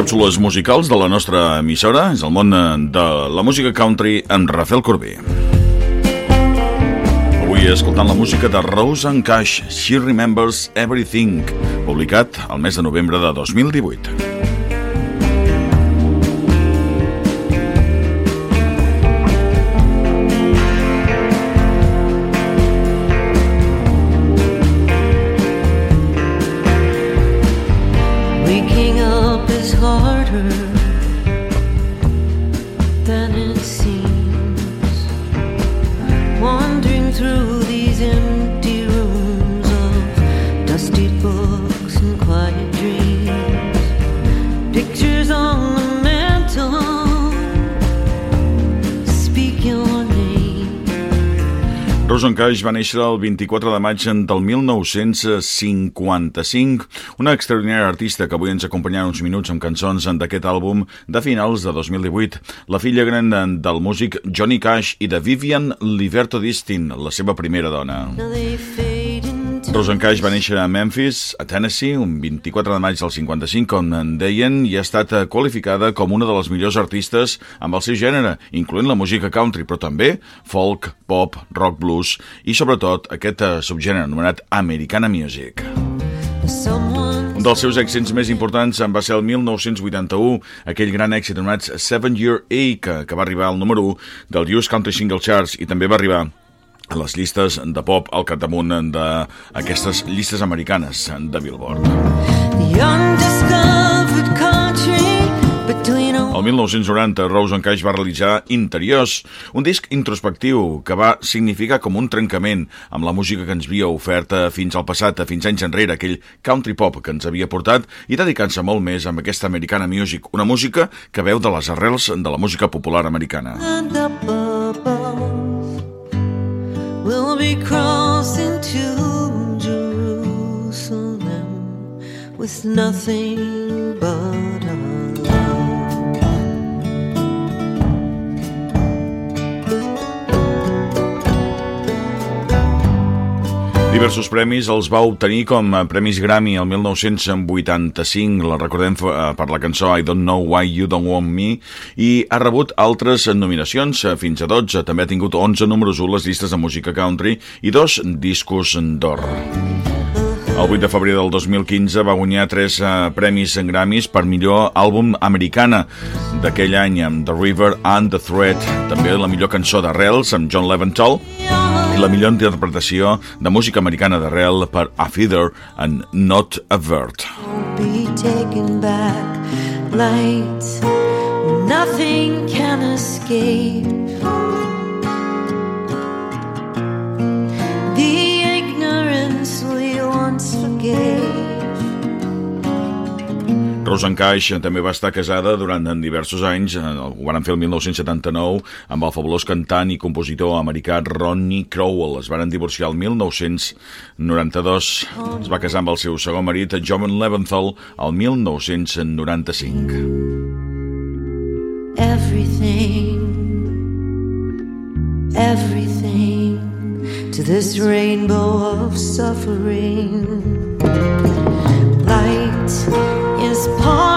càpsules musicals de la nostra emissora. És el món de la música country amb Rafael Corbí. Avui escoltant la música de Rose and Cash, She Remembers Everything, publicat al mes de novembre de 2018. Rosen Cash va néixer el 24 de maig del 1955, una extraordinària artista que avui ens acompanyarà uns minuts amb cançons d'aquest àlbum de finals de 2018. La filla gran del músic Johnny Cash i de Vivian Liberto Distin, la seva primera dona. Rosencaix va néixer a Memphis, a Tennessee, un 24 de maig del 55, com en deien, i ha estat eh, qualificada com una de les millors artistes amb el seu gènere, incloent la música country, però també folk, pop, rock blues i, sobretot, aquest eh, subgènere anomenat Americana Music. Un dels seus èxits més importants en va ser el 1981, aquell gran èxit anomenat Seven Year A, que, va arribar al número 1 del US Country Single Charts i també va arribar les llistes de pop al capdamunt d'aquestes llistes americanes de Billboard. El 1990, Rose and Cash va realitzar Interiors, un disc introspectiu que va significar com un trencament amb la música que ens havia oferta fins al passat, fins anys enrere, aquell country pop que ens havia portat, i dedicant-se molt més amb aquesta americana music, una música que veu de les arrels de la música popular americana. And We'll be crossing to Jerusalem with nothing but a. Diversos premis els va obtenir com a Premis Grammy el 1985, la recordem eh, per la cançó I Don't Know Why You Don't Want Me, i ha rebut altres nominacions, eh, fins a 12. També ha tingut 11 números 1 les llistes de música country i dos discos d'or. El 8 de febrer del 2015 va guanyar tres uh, premis en Grammys per millor àlbum americana d'aquell any amb The River and the Thread, també la millor cançó d'arrels amb John Leventhal i la millor interpretació de música americana d'arrel per A Feather and Not a Bird. Nothing can escape Rosa Caix també va estar casada durant diversos anys, ho van fer el 1979, amb el fabulós cantant i compositor americà Ronnie Crowell. Es van divorciar el 1992. Es va casar amb el seu segon marit, John Leventhal, el 1995. Everything, everything to this rainbow of suffering this part.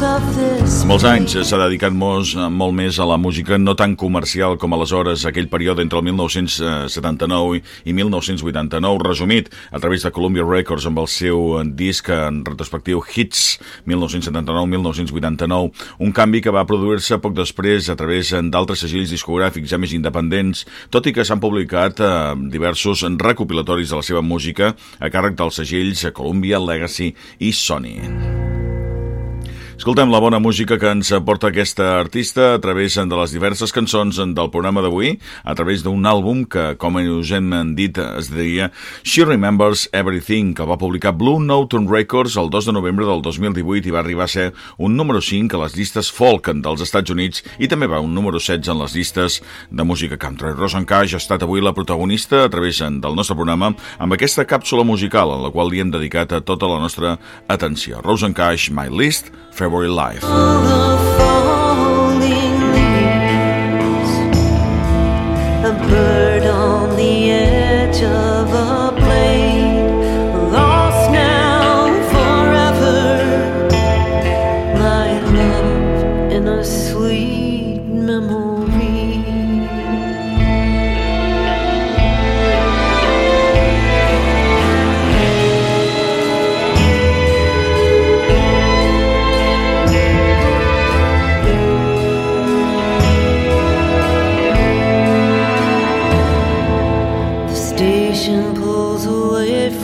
Amb anys s'ha dedicat molt, molt més a la música no tan comercial com aleshores aquell període entre el 1979 i 1989, resumit a través de Columbia Records amb el seu disc en retrospectiu Hits 1979-1989, un canvi que va produir-se poc després a través d'altres segills discogràfics ja més independents, tot i que s'han publicat eh, diversos recopilatoris de la seva música a càrrec dels segells Columbia, Legacy i Sony. Escoltem la bona música que ens aporta aquesta artista a través de les diverses cançons del programa d'avui, a través d'un àlbum que, com us hem dit, es diria She Remembers Everything, que va publicar Blue Note Records el 2 de novembre del 2018 i va arribar a ser un número 5 a les llistes folk dels Estats Units i també va un número 16 en les llistes de música country. Rosan Cash ha estat avui la protagonista a través del nostre programa amb aquesta càpsula musical en la qual li hem dedicat a tota la nostra atenció. Rosan Cash, My List, Fair February Live. a bird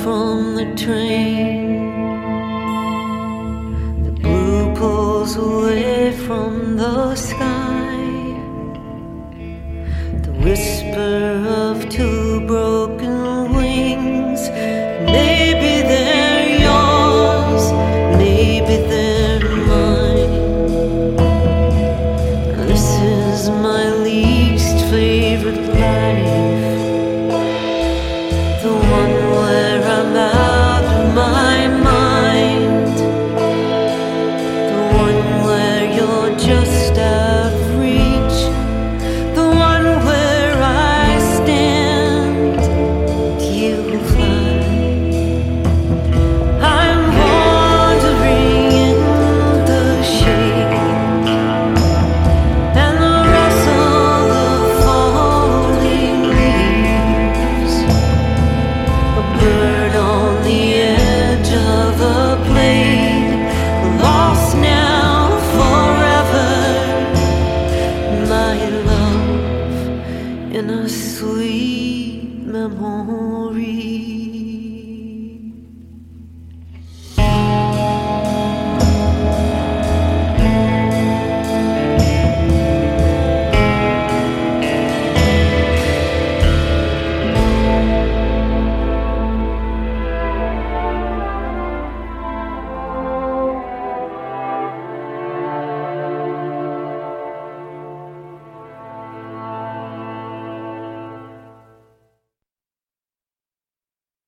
from the train.